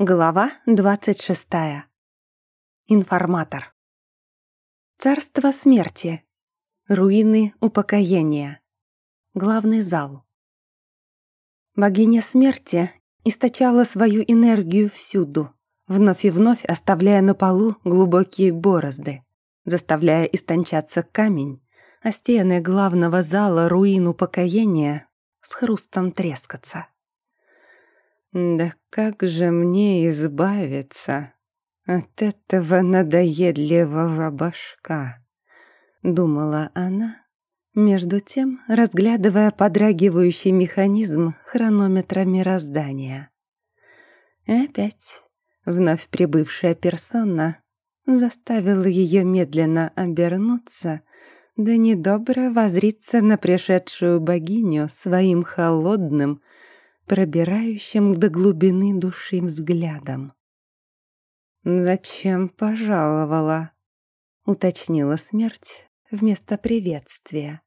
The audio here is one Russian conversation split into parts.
Глава 26. Информатор. Царство смерти. Руины упокоения. Главный зал. Богиня смерти источала свою энергию всюду, вновь и вновь оставляя на полу глубокие борозды, заставляя истончаться камень, а стены главного зала руин упокоения с хрустом трескаться. Да как же мне избавиться от этого надоедливого башка? Думала она, между тем разглядывая подрагивающий механизм хронометра мироздания. И опять вновь прибывшая персона заставила ее медленно обернуться, да недобро возриться на пришедшую богиню своим холодным, пробирающим до глубины души взглядом. «Зачем пожаловала?» — уточнила смерть вместо приветствия.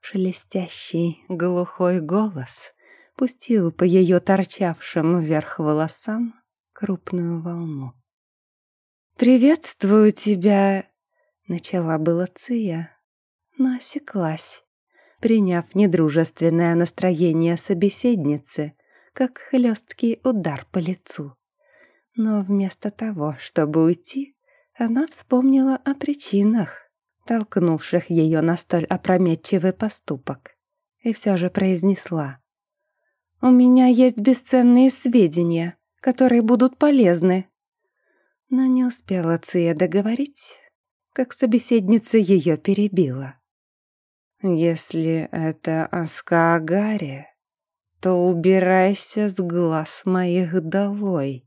Шелестящий глухой голос пустил по ее торчавшим вверх волосам крупную волну. «Приветствую тебя!» — начала была Ция, но осеклась приняв недружественное настроение собеседницы, как хлесткий удар по лицу. Но вместо того, чтобы уйти, она вспомнила о причинах, толкнувших ее на столь опрометчивый поступок, и все же произнесла. «У меня есть бесценные сведения, которые будут полезны». Но не успела Ция договорить, как собеседница ее перебила. Если это Аскаагаре, то убирайся с глаз моих долой,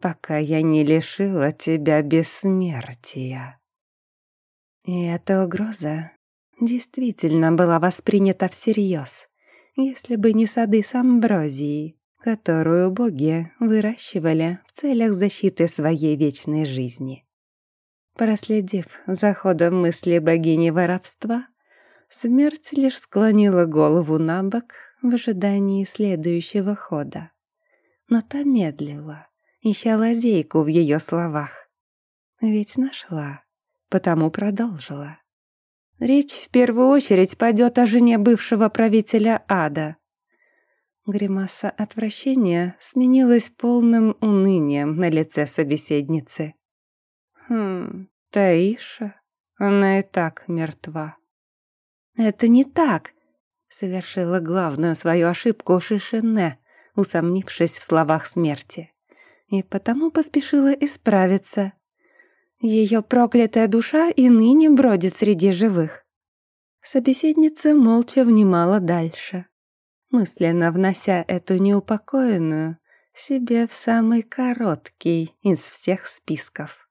пока я не лишила тебя бессмертия. И эта угроза действительно была воспринята всерьез, если бы не сады с амброзией, которую боги выращивали в целях защиты своей вечной жизни. Проследив за ходом мысли богини воровства, Смерть лишь склонила голову на бок в ожидании следующего хода. Но та медлила, ища лазейку в ее словах. Ведь нашла, потому продолжила. Речь в первую очередь пойдет о жене бывшего правителя ада. Гримаса отвращения сменилась полным унынием на лице собеседницы. Хм, Таиша, она и так мертва. «Это не так!» — совершила главную свою ошибку Шишине, усомнившись в словах смерти. И потому поспешила исправиться. Ее проклятая душа и ныне бродит среди живых. Собеседница молча внимала дальше, мысленно внося эту неупокоенную себе в самый короткий из всех списков.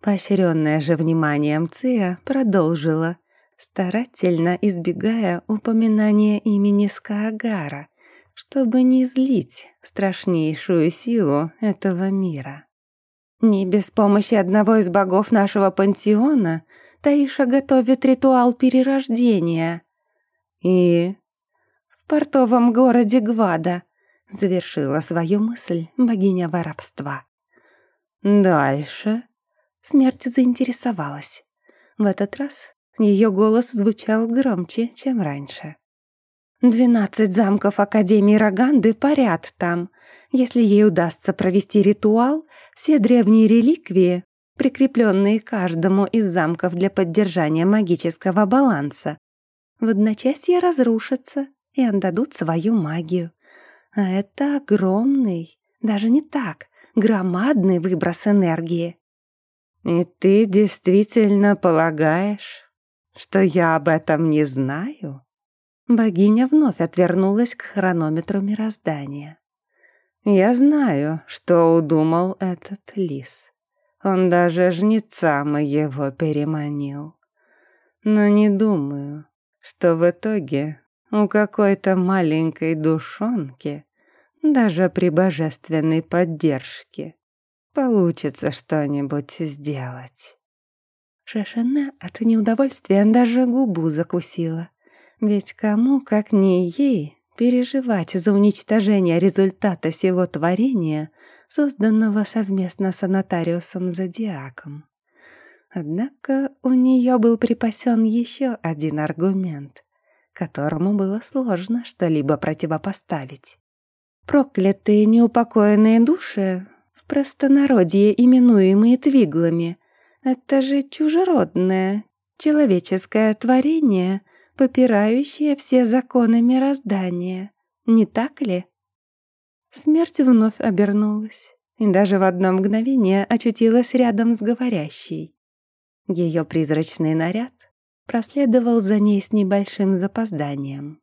Поощренная же вниманием Ция продолжила, старательно избегая упоминания имени Скаагара, чтобы не злить страшнейшую силу этого мира. Не без помощи одного из богов нашего пантеона Таиша готовит ритуал перерождения. И в портовом городе Гвада завершила свою мысль богиня воровства. Дальше смерть заинтересовалась. В этот раз ее голос звучал громче, чем раньше. «Двенадцать замков Академии Роганды парят там. Если ей удастся провести ритуал, все древние реликвии, прикрепленные каждому из замков для поддержания магического баланса, в одночасье разрушатся и отдадут свою магию. А это огромный, даже не так, громадный выброс энергии. «И ты действительно полагаешь, что я об этом не знаю?» Богиня вновь отвернулась к хронометру мироздания. «Я знаю, что удумал этот лис. Он даже жнеца моего переманил. Но не думаю, что в итоге у какой-то маленькой душонки, даже при божественной поддержке, получится что-нибудь сделать. Шашина от неудовольствия даже губу закусила. Ведь кому, как не ей, переживать за уничтожение результата сего творения, созданного совместно с Анатариусом Зодиаком. Однако у нее был припасен еще один аргумент, которому было сложно что-либо противопоставить. Проклятые неупокоенные души, в простонародье именуемые твиглами, это же чужеродное, человеческое творение, попирающее все законы мироздания, не так ли? Смерть вновь обернулась и даже в одно мгновение очутилась рядом с говорящей. Ее призрачный наряд проследовал за ней с небольшим запозданием.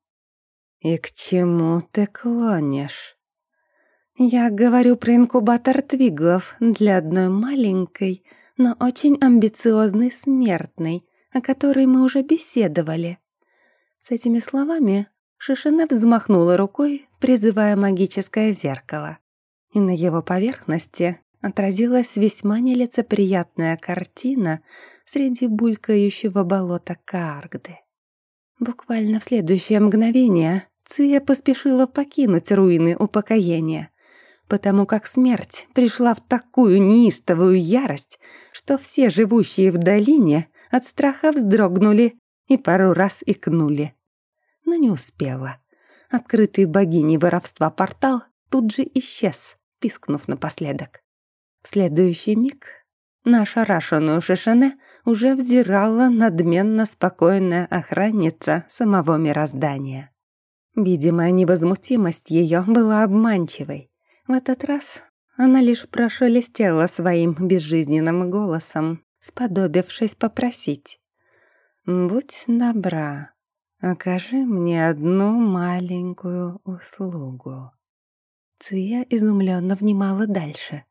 «И к чему ты клонишь?» «Я говорю про инкубатор твиглов для одной маленькой, но очень амбициозной смертной, о которой мы уже беседовали». С этими словами Шишина взмахнула рукой, призывая магическое зеркало. И на его поверхности отразилась весьма нелицеприятная картина среди булькающего болота Кааргды. Буквально в следующее мгновение Ция поспешила покинуть руины упокоения, потому как смерть пришла в такую неистовую ярость, что все живущие в долине от страха вздрогнули и пару раз икнули. Но не успела. Открытый богиней воровства портал тут же исчез, пискнув напоследок. В следующий миг наша рашеную Шишане уже взирала надменно спокойная охранница самого мироздания. Видимая невозмутимость ее была обманчивой. В этот раз она лишь прошелестела своим безжизненным голосом, сподобившись попросить. «Будь добра, окажи мне одну маленькую услугу». Ция изумленно внимала дальше.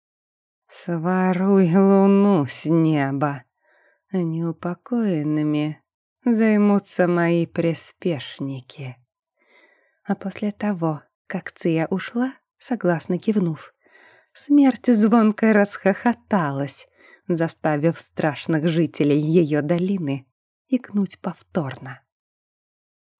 Своруй луну с неба. Неупокоенными займутся мои приспешники. А после того, как Ция ушла, согласно кивнув, смерть звонко расхохоталась, заставив страшных жителей ее долины икнуть повторно.